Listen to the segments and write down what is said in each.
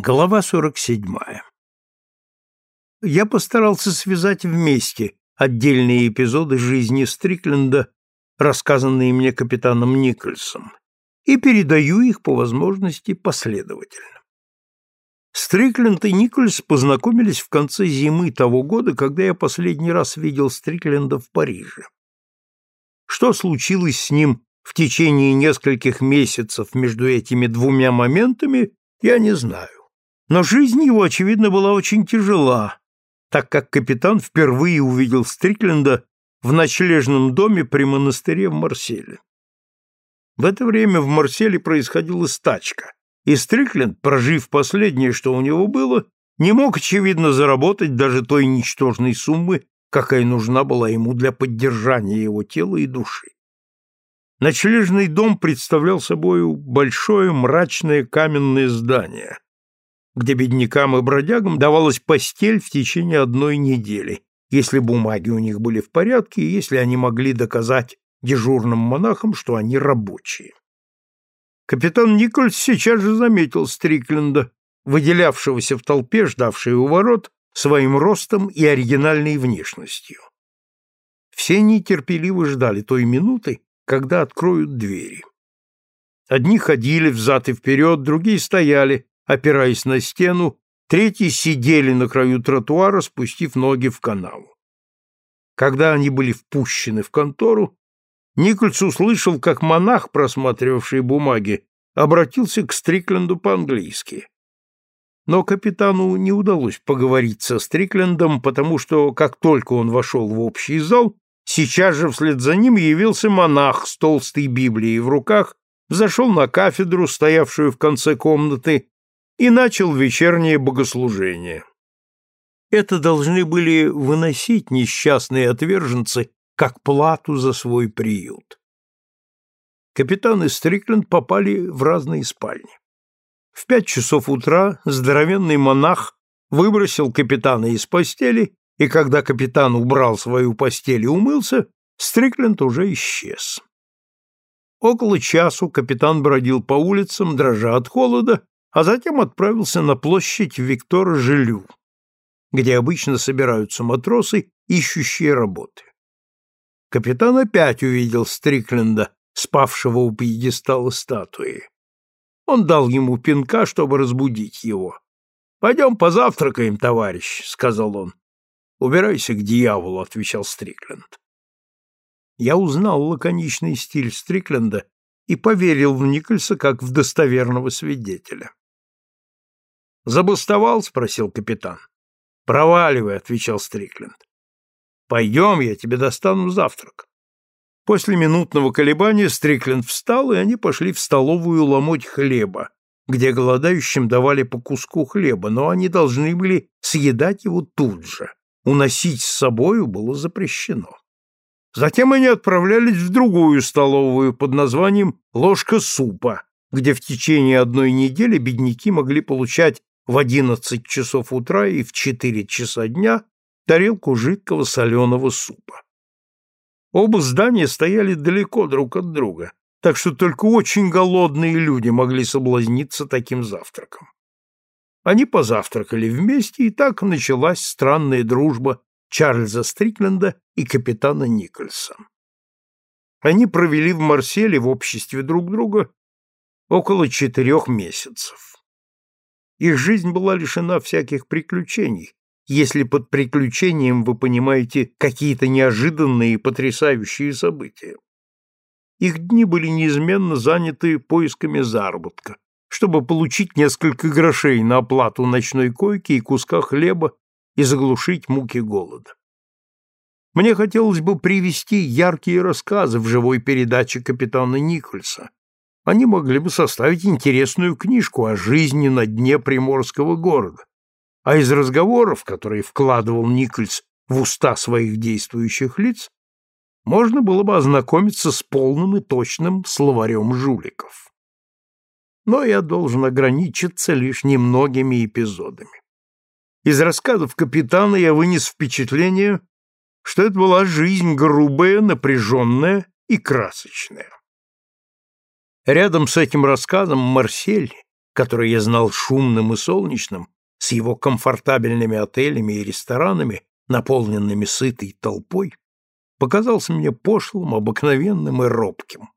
Глава 47. Я постарался связать вместе отдельные эпизоды жизни Стрикленда, рассказанные мне капитаном Никольсом, и передаю их по возможности последовательно. Стрикленд и Никольс познакомились в конце зимы того года, когда я последний раз видел Стрикленда в Париже. Что случилось с ним в течение нескольких месяцев между этими двумя моментами, я не знаю. Но жизнь его, очевидно, была очень тяжела, так как капитан впервые увидел Стрикленда в ночлежном доме при монастыре в Марселе. В это время в Марселе происходила стачка, и Стрикленд, прожив последнее, что у него было, не мог, очевидно, заработать даже той ничтожной суммы, какая нужна была ему для поддержания его тела и души. Ночлежный дом представлял собою большое мрачное каменное здание, где беднякам и бродягам давалась постель в течение одной недели, если бумаги у них были в порядке и если они могли доказать дежурным монахам, что они рабочие. Капитан Никольс сейчас же заметил Стрикленда, выделявшегося в толпе, ждавшей у ворот, своим ростом и оригинальной внешностью. Все нетерпеливо ждали той минуты, когда откроют двери. Одни ходили взад и вперед, другие стояли, опираясь на стену, третьи сидели на краю тротуара, спустив ноги в канаву. Когда они были впущены в контору, Никольс услышал, как монах, просматривавший бумаги, обратился к Стрикленду по-английски. Но капитану не удалось поговорить со Стриклендом, потому что, как только он вошел в общий зал, сейчас же вслед за ним явился монах с толстой Библией в руках, зашел на кафедру, стоявшую в конце комнаты, и начал вечернее богослужение. Это должны были выносить несчастные отверженцы как плату за свой приют. Капитан и Стрикленд попали в разные спальни. В пять часов утра здоровенный монах выбросил капитана из постели, и когда капитан убрал свою постель и умылся, Стрикленд уже исчез. Около часу капитан бродил по улицам, дрожа от холода, а затем отправился на площадь Виктора Жилю, где обычно собираются матросы, ищущие работы. Капитан опять увидел Стрикленда, спавшего у пьедестала статуи. Он дал ему пинка, чтобы разбудить его. «Пойдем позавтракаем, товарищ», — сказал он. «Убирайся к дьяволу», — отвечал Стрикленд. Я узнал лаконичный стиль Стрикленда и поверил в Никольса как в достоверного свидетеля. Забастовал? спросил капитан. Проваливай, отвечал Стрикленд. Пойдем, я тебе достану завтрак. После минутного колебания Стрикленд встал, и они пошли в столовую ломоть хлеба, где голодающим давали по куску хлеба, но они должны были съедать его тут же. Уносить с собою было запрещено. Затем они отправлялись в другую столовую под названием «Ложка супа», где в течение одной недели бедняки могли получать в одиннадцать часов утра и в четыре часа дня тарелку жидкого соленого супа. Оба здания стояли далеко друг от друга, так что только очень голодные люди могли соблазниться таким завтраком. Они позавтракали вместе, и так началась странная дружба Чарльза Стрикленда и капитана Никольса. Они провели в Марселе в обществе друг друга около четырех месяцев. Их жизнь была лишена всяких приключений, если под приключением вы понимаете какие-то неожиданные и потрясающие события. Их дни были неизменно заняты поисками заработка, чтобы получить несколько грошей на оплату ночной койки и куска хлеба и заглушить муки голода. Мне хотелось бы привести яркие рассказы в живой передаче капитана Никольса, они могли бы составить интересную книжку о жизни на дне приморского города. А из разговоров, которые вкладывал Никольс в уста своих действующих лиц, можно было бы ознакомиться с полным и точным словарем жуликов. Но я должен ограничиться лишь немногими эпизодами. Из рассказов капитана я вынес впечатление, что это была жизнь грубая, напряженная и красочная. Рядом с этим рассказом Марсель, который я знал шумным и солнечным, с его комфортабельными отелями и ресторанами, наполненными сытой толпой, показался мне пошлым, обыкновенным и робким.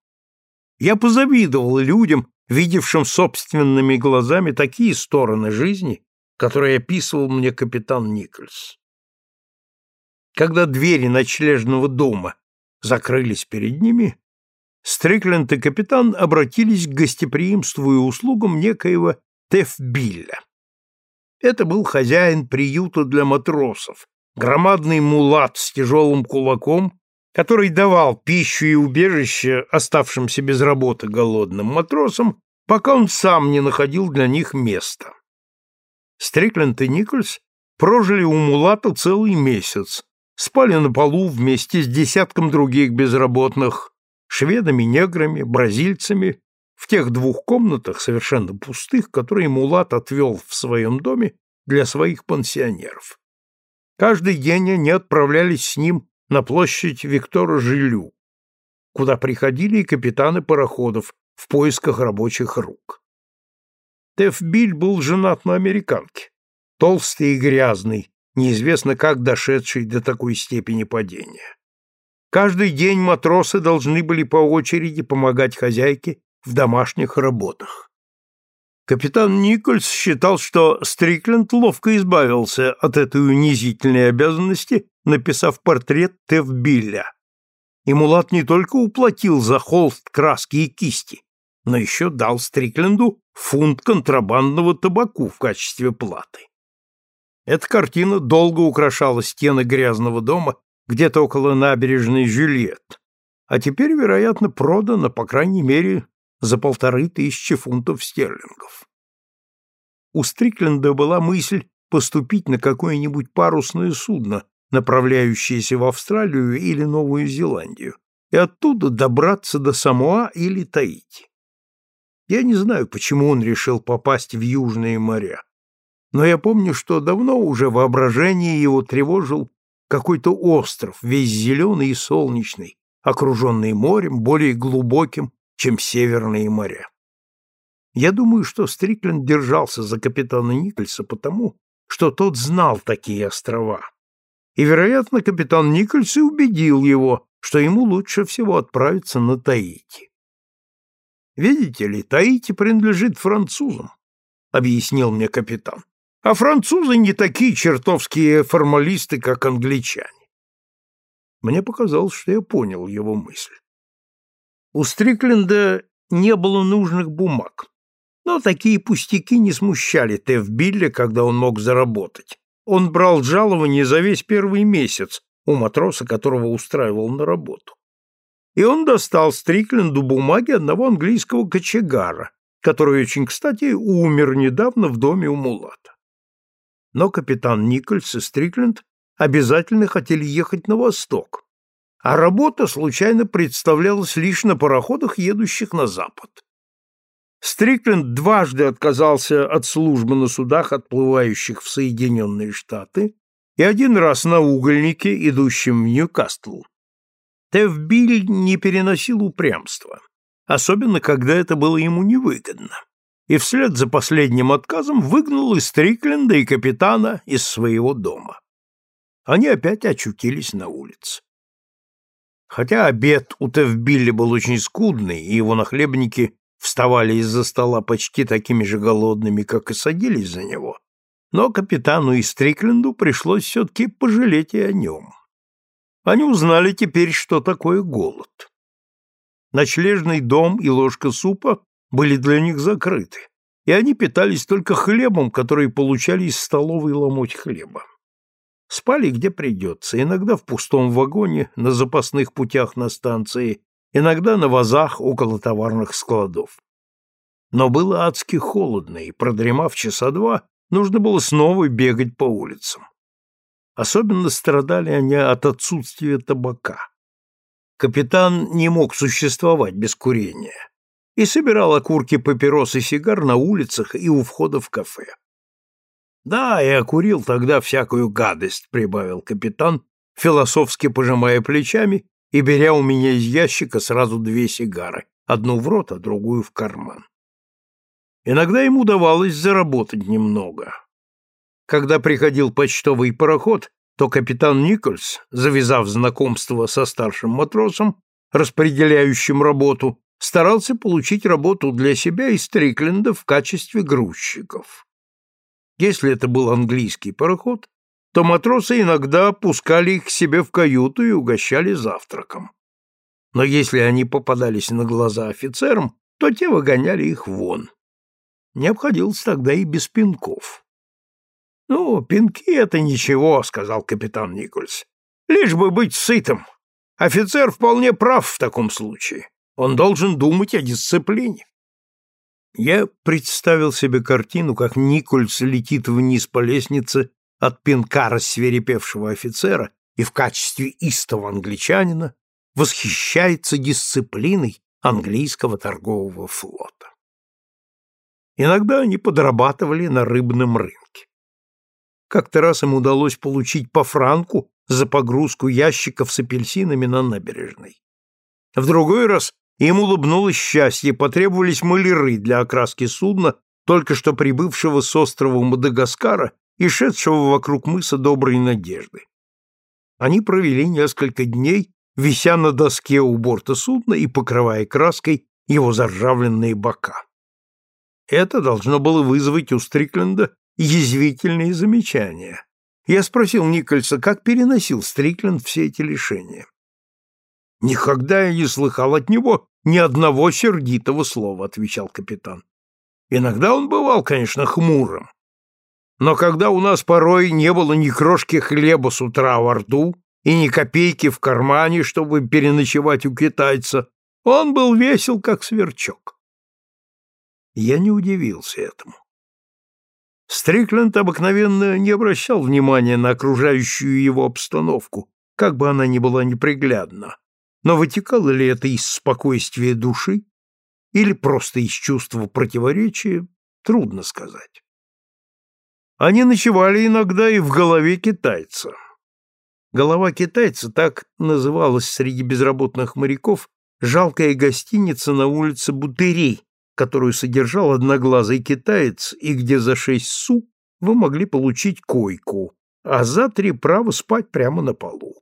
Я позавидовал людям, видевшим собственными глазами такие стороны жизни, которые описывал мне капитан Никольс. Когда двери ночлежного дома закрылись перед ними, Стрикленд и капитан обратились к гостеприимству и услугам некоего Тефбилля. Это был хозяин приюта для матросов, громадный мулат с тяжелым кулаком, который давал пищу и убежище оставшимся без работы голодным матросам, пока он сам не находил для них места. Стрикленд и Никольс прожили у мулата целый месяц, спали на полу вместе с десятком других безработных, шведами, неграми, бразильцами, в тех двух комнатах, совершенно пустых, которые Мулат отвел в своем доме для своих пансионеров. Каждый день они отправлялись с ним на площадь Виктора Жилю, куда приходили и капитаны пароходов в поисках рабочих рук. Тефбиль был женат на американке, толстый и грязный, неизвестно как дошедший до такой степени падения. Каждый день матросы должны были по очереди помогать хозяйке в домашних работах. Капитан Никольс считал, что Стрикленд ловко избавился от этой унизительной обязанности, написав портрет Тевбилля. И Мулат не только уплатил за холст краски и кисти, но еще дал Стрикленду фунт контрабандного табаку в качестве платы. Эта картина долго украшала стены грязного дома где-то около набережной Жюльет, а теперь, вероятно, продана, по крайней мере, за полторы тысячи фунтов стерлингов. У Стрикленда была мысль поступить на какое-нибудь парусное судно, направляющееся в Австралию или Новую Зеландию, и оттуда добраться до Самоа или Таити. Я не знаю, почему он решил попасть в Южные моря но я помню, что давно уже воображение его тревожил какой-то остров, весь зеленый и солнечный, окруженный морем, более глубоким, чем северные моря. Я думаю, что Стрикленд держался за капитана Никольса потому, что тот знал такие острова. И, вероятно, капитан Никольс и убедил его, что ему лучше всего отправиться на Таити. «Видите ли, Таити принадлежит французам», — объяснил мне капитан. А французы не такие чертовские формалисты, как англичане. Мне показалось, что я понял его мысль. У Стрикленда не было нужных бумаг, но такие пустяки не смущали Теф Билля, когда он мог заработать. Он брал жалование за весь первый месяц у матроса, которого устраивал на работу. И он достал Стрикленду бумаги одного английского кочегара, который очень кстати умер недавно в доме у Мулата но капитан Никольс и Стрикленд обязательно хотели ехать на восток, а работа случайно представлялась лишь на пароходах, едущих на запад. Стрикленд дважды отказался от службы на судах, отплывающих в Соединенные Штаты, и один раз на угольнике, идущем в Ньюкасл. Тевбиль не переносил упрямства, особенно когда это было ему невыгодно и вслед за последним отказом выгнал и Стрикленда, и капитана из своего дома. Они опять очутились на улице. Хотя обед у Тевбилли был очень скудный, и его нахлебники вставали из-за стола почти такими же голодными, как и садились за него, но капитану и Стрикленду пришлось все-таки пожалеть и о нем. Они узнали теперь, что такое голод. Ночлежный дом и ложка супа были для них закрыты, и они питались только хлебом, который получали из столовой ломоть хлеба. Спали где придется, иногда в пустом вагоне, на запасных путях на станции, иногда на вазах около товарных складов. Но было адски холодно, и, продремав часа два, нужно было снова бегать по улицам. Особенно страдали они от отсутствия табака. Капитан не мог существовать без курения и собирал окурки папирос и сигар на улицах и у входа в кафе. «Да, я курил тогда всякую гадость», — прибавил капитан, философски пожимая плечами и беря у меня из ящика сразу две сигары, одну в рот, а другую в карман. Иногда ему удавалось заработать немного. Когда приходил почтовый пароход, то капитан Никольс, завязав знакомство со старшим матросом, распределяющим работу, старался получить работу для себя и Стрикленда в качестве грузчиков. Если это был английский пароход, то матросы иногда пускали их к себе в каюту и угощали завтраком. Но если они попадались на глаза офицерам, то те выгоняли их вон. Не обходилось тогда и без пинков. «Ну, пинки — это ничего», — сказал капитан Никольс. «Лишь бы быть сытым. Офицер вполне прав в таком случае. Он должен думать о дисциплине». Я представил себе картину, как Никольс летит вниз по лестнице от пинка рассверепевшего офицера и в качестве истого англичанина восхищается дисциплиной английского торгового флота. Иногда они подрабатывали на рыбном рынке. Как-то раз им удалось получить по франку за погрузку ящиков с апельсинами на набережной. В другой раз им улыбнулось счастье, потребовались маляры для окраски судна, только что прибывшего с острова Мадагаскара и шедшего вокруг мыса Доброй Надежды. Они провели несколько дней, вися на доске у борта судна и покрывая краской его заржавленные бока. Это должно было вызвать у Стрикленда язвительные замечания. Я спросил Никольса, как переносил Стрикленд все эти лишения. «Никогда я не слыхал от него ни одного сердитого слова», — отвечал капитан. «Иногда он бывал, конечно, хмурым. Но когда у нас порой не было ни крошки хлеба с утра во рту и ни копейки в кармане, чтобы переночевать у китайца, он был весел, как сверчок». Я не удивился этому. Стрикленд обыкновенно не обращал внимания на окружающую его обстановку, как бы она ни была неприглядна. Но вытекало ли это из спокойствия души или просто из чувства противоречия, трудно сказать. Они ночевали иногда и в голове китайца. Голова китайца так называлась среди безработных моряков жалкая гостиница на улице Бутырей, которую содержал одноглазый китаец и где за шесть су вы могли получить койку, а за три право спать прямо на полу.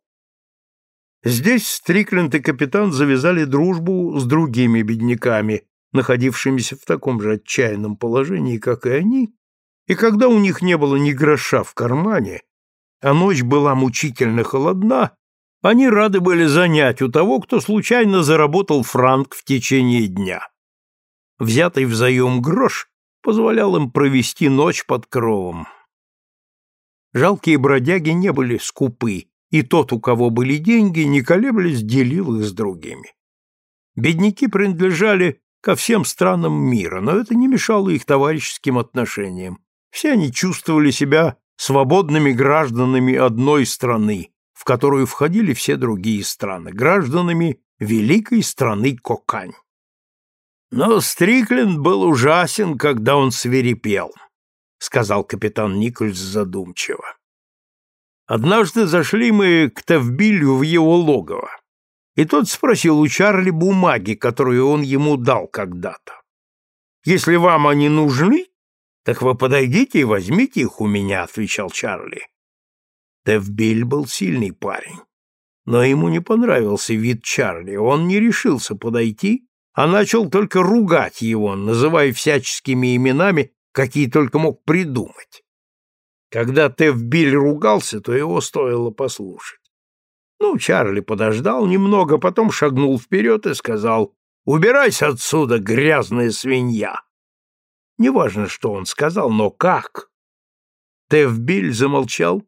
Здесь Стрикленд и капитан завязали дружбу с другими бедняками, находившимися в таком же отчаянном положении, как и они, и когда у них не было ни гроша в кармане, а ночь была мучительно холодна, они рады были занять у того, кто случайно заработал франк в течение дня. Взятый взаем грош позволял им провести ночь под кровом. Жалкие бродяги не были скупы, и тот, у кого были деньги, не колеблясь, делил их с другими. Бедняки принадлежали ко всем странам мира, но это не мешало их товарищеским отношениям. Все они чувствовали себя свободными гражданами одной страны, в которую входили все другие страны, гражданами великой страны Кокань. Но Стрикленд был ужасен, когда он свирепел, сказал капитан Никольс задумчиво. Однажды зашли мы к Тевбилю в его логово, и тот спросил у Чарли бумаги, которые он ему дал когда-то. «Если вам они нужны, так вы подойдите и возьмите их у меня», — отвечал Чарли. Тевбиль был сильный парень, но ему не понравился вид Чарли, он не решился подойти, а начал только ругать его, называя всяческими именами, какие только мог придумать. Когда Тевбиль ругался, то его стоило послушать. Ну, Чарли подождал немного, потом шагнул вперед и сказал, «Убирайся отсюда, грязная свинья!» Неважно, что он сказал, но как? Тевбиль замолчал,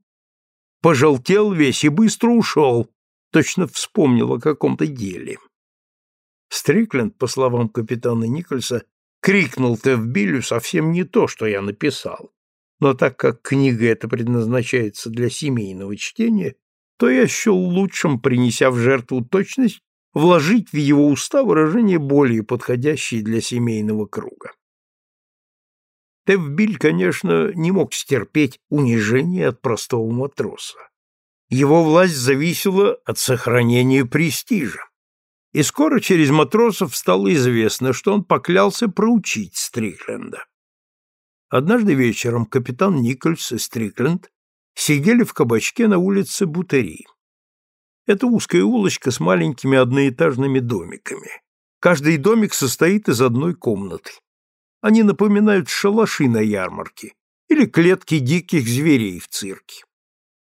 пожелтел весь и быстро ушел, точно вспомнил о каком-то деле. Стрикленд, по словам капитана Никольса, крикнул Тевбилю совсем не то, что я написал но так как книга эта предназначается для семейного чтения, то я счел лучшим, принеся в жертву точность, вложить в его уста выражение более подходящее для семейного круга. Тевбиль, конечно, не мог стерпеть унижение от простого матроса. Его власть зависела от сохранения престижа. И скоро через матросов стало известно, что он поклялся проучить Стрикленда. Однажды вечером капитан Никольс и Стрикленд сидели в кабачке на улице Бутери. Это узкая улочка с маленькими одноэтажными домиками. Каждый домик состоит из одной комнаты. Они напоминают шалаши на ярмарке или клетки диких зверей в цирке.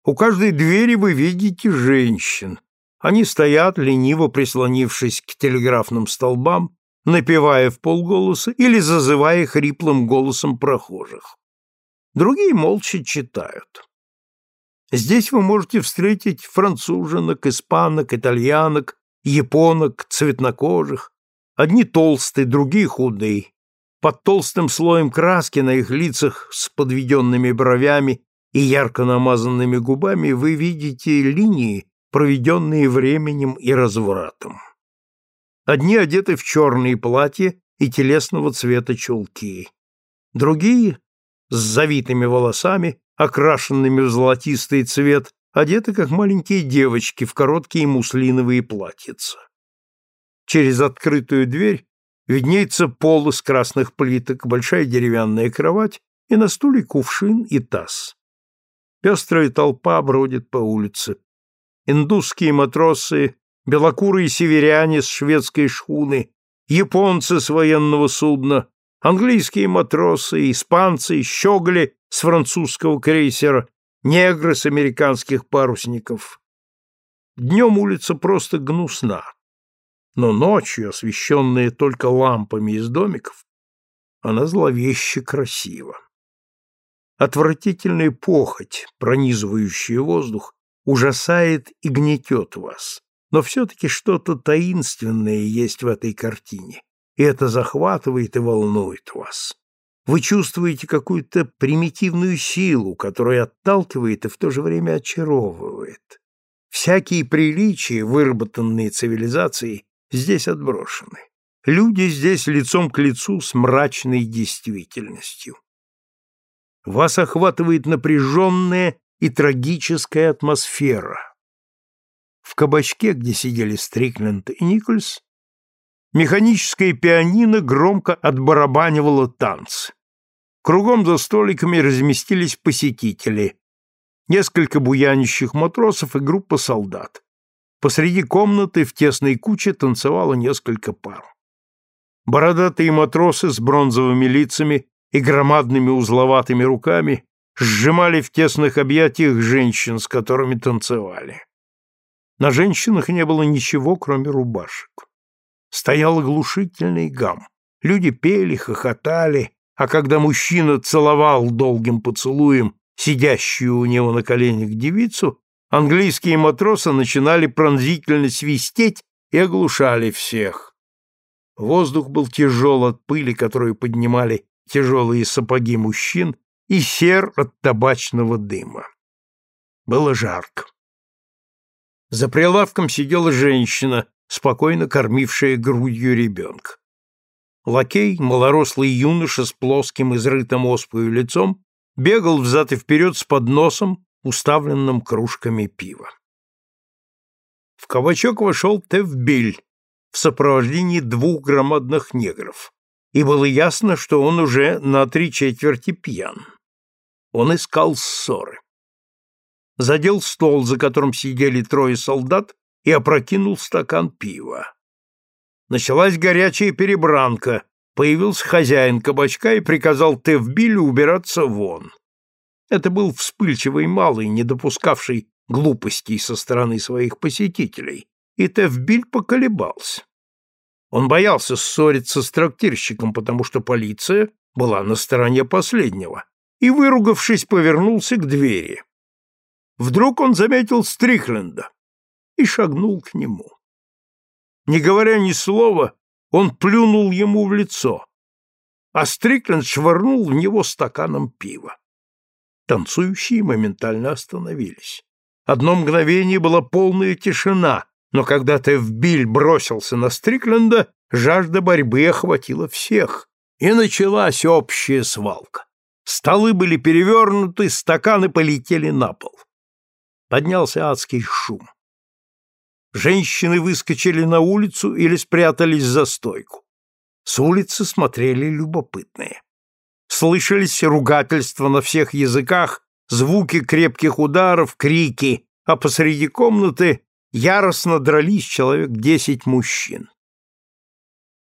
У каждой двери вы видите женщин. Они стоят, лениво прислонившись к телеграфным столбам, напевая в полголоса или зазывая хриплым голосом прохожих. Другие молча читают. Здесь вы можете встретить француженок, испанок, итальянок, японок, цветнокожих. Одни толстые, другие худые. Под толстым слоем краски на их лицах с подведенными бровями и ярко намазанными губами вы видите линии, проведенные временем и развратом. Одни одеты в черные платья и телесного цвета чулки. Другие, с завитыми волосами, окрашенными в золотистый цвет, одеты как маленькие девочки в короткие муслиновые платьица. Через открытую дверь виднеется пол из красных плиток, большая деревянная кровать и на стуле кувшин и таз. Пестрая толпа бродит по улице. Индусские матросы, белокурые северяне с шведской шхуны, японцы с военного судна, английские матросы, испанцы, щеголи с французского крейсера, негры с американских парусников. Днем улица просто гнусна, но ночью, освещенная только лампами из домиков, она зловеще красива. Отвратительная похоть, пронизывающая воздух, ужасает и гнетет вас, но все-таки что-то таинственное есть в этой картине, и это захватывает и волнует вас. Вы чувствуете какую-то примитивную силу, которая отталкивает и в то же время очаровывает. Всякие приличия, выработанные цивилизацией, здесь отброшены. Люди здесь лицом к лицу с мрачной действительностью. Вас охватывает напряженная и трагическая атмосфера. В кабачке, где сидели Стрикленд и Никольс, механическое пианино громко отбарабанивало танцы. Кругом за столиками разместились посетители, несколько буянищих матросов и группа солдат. Посреди комнаты в тесной куче танцевало несколько пар. Бородатые матросы с бронзовыми лицами и громадными узловатыми руками сжимали в тесных объятиях женщин, с которыми танцевали. На женщинах не было ничего, кроме рубашек. Стоял оглушительный гам. Люди пели, хохотали, а когда мужчина целовал долгим поцелуем сидящую у него на коленях девицу, английские матросы начинали пронзительно свистеть и оглушали всех. Воздух был тяжел от пыли, которую поднимали тяжелые сапоги мужчин, и сер от табачного дыма. Было жарко. За прилавком сидела женщина, спокойно кормившая грудью ребенка. Лакей, малорослый юноша с плоским изрытым оспою лицом, бегал взад и вперед с подносом, уставленным кружками пива. В кабачок вошел Тевбиль в сопровождении двух громадных негров, и было ясно, что он уже на три четверти пьян. Он искал ссоры. Задел стол, за которым сидели трое солдат, и опрокинул стакан пива. Началась горячая перебранка. Появился хозяин кабачка и приказал Тевбилю убираться вон. Это был вспыльчивый малый, не допускавший глупостей со стороны своих посетителей, и Тевбиль поколебался. Он боялся ссориться с трактирщиком, потому что полиция была на стороне последнего, и, выругавшись, повернулся к двери. Вдруг он заметил Стрихленда и шагнул к нему. Не говоря ни слова, он плюнул ему в лицо, а Стрикленд швырнул в него стаканом пива. Танцующие моментально остановились. Одно мгновение была полная тишина, но когда Тевбиль бросился на Стрикленда, жажда борьбы охватила всех, и началась общая свалка. Столы были перевернуты, стаканы полетели на пол. Поднялся адский шум. Женщины выскочили на улицу или спрятались за стойку. С улицы смотрели любопытные. Слышались ругательства на всех языках, звуки крепких ударов, крики, а посреди комнаты яростно дрались человек десять мужчин.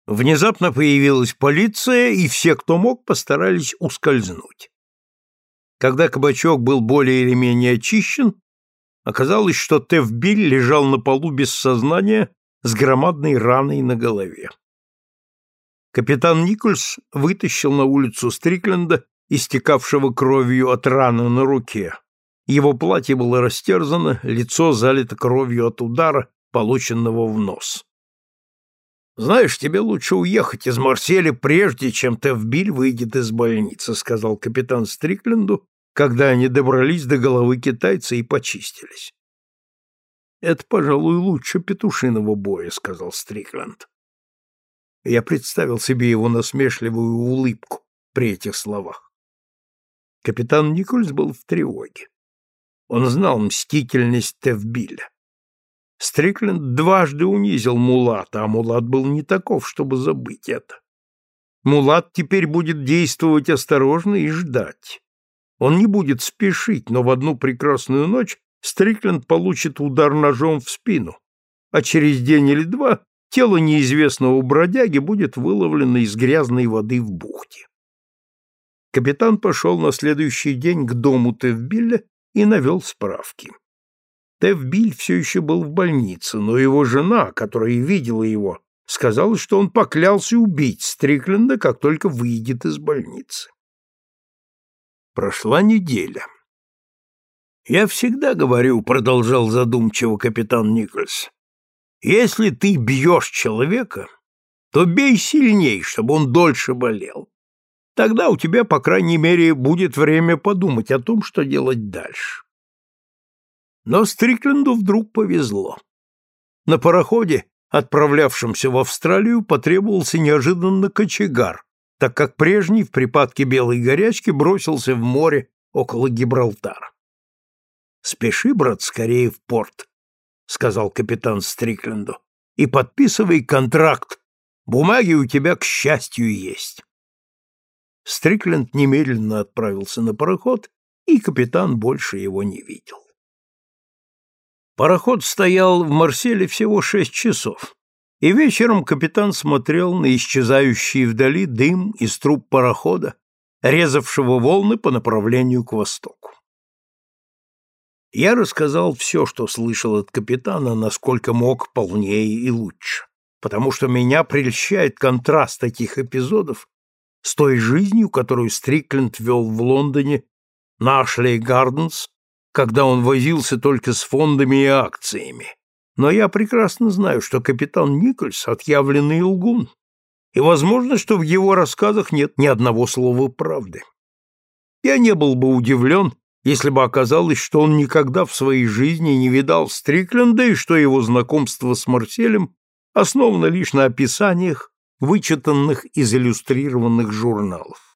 Внезапно появилась полиция, и все, кто мог, постарались ускользнуть. Когда кабачок был более или менее очищен, оказалось, что Тевбиль лежал на полу без сознания с громадной раной на голове. Капитан Никольс вытащил на улицу Стрикленда, истекавшего кровью от раны на руке. Его платье было растерзано, лицо залито кровью от удара, полученного в нос. «Знаешь, тебе лучше уехать из Марселя, прежде чем Тевбиль выйдет из больницы», сказал капитан Стрикленду, когда они добрались до головы китайца и почистились. «Это, пожалуй, лучше петушиного боя», — сказал Стрикленд. Я представил себе его насмешливую улыбку при этих словах. Капитан Никольс был в тревоге. Он знал мстительность Тевбиля. Стрикленд дважды унизил Мулата, а Мулат был не таков, чтобы забыть это. Мулат теперь будет действовать осторожно и ждать. Он не будет спешить, но в одну прекрасную ночь Стрикленд получит удар ножом в спину, а через день или два тело неизвестного бродяги будет выловлено из грязной воды в бухте. Капитан пошел на следующий день к дому Тевбилля и навел справки. Тевбиль все еще был в больнице, но его жена, которая видела его, сказала, что он поклялся убить Стрикленда, как только выйдет из больницы. Прошла неделя. «Я всегда говорю», — продолжал задумчиво капитан Никольс, «если ты бьешь человека, то бей сильней, чтобы он дольше болел. Тогда у тебя, по крайней мере, будет время подумать о том, что делать дальше». Но Стрикленду вдруг повезло. На пароходе, отправлявшемся в Австралию, потребовался неожиданно кочегар, так как прежний в припадке белой горячки бросился в море около Гибралтара. «Спеши, брат, скорее в порт», — сказал капитан Стрикленду, — «и подписывай контракт. Бумаги у тебя, к счастью, есть». Стрикленд немедленно отправился на пароход, и капитан больше его не видел. Пароход стоял в Марселе всего шесть часов, и вечером капитан смотрел на исчезающий вдали дым из труб парохода, резавшего волны по направлению к востоку. Я рассказал все, что слышал от капитана, насколько мог полнее и лучше, потому что меня прельщает контраст таких эпизодов с той жизнью, которую Стрикленд вел в Лондоне на Ашлей Гарденс когда он возился только с фондами и акциями. Но я прекрасно знаю, что капитан Никольс — отъявленный лгун, и возможно, что в его рассказах нет ни одного слова правды. Я не был бы удивлен, если бы оказалось, что он никогда в своей жизни не видал Стрикленда и что его знакомство с Марселем основано лишь на описаниях, вычитанных из иллюстрированных журналов.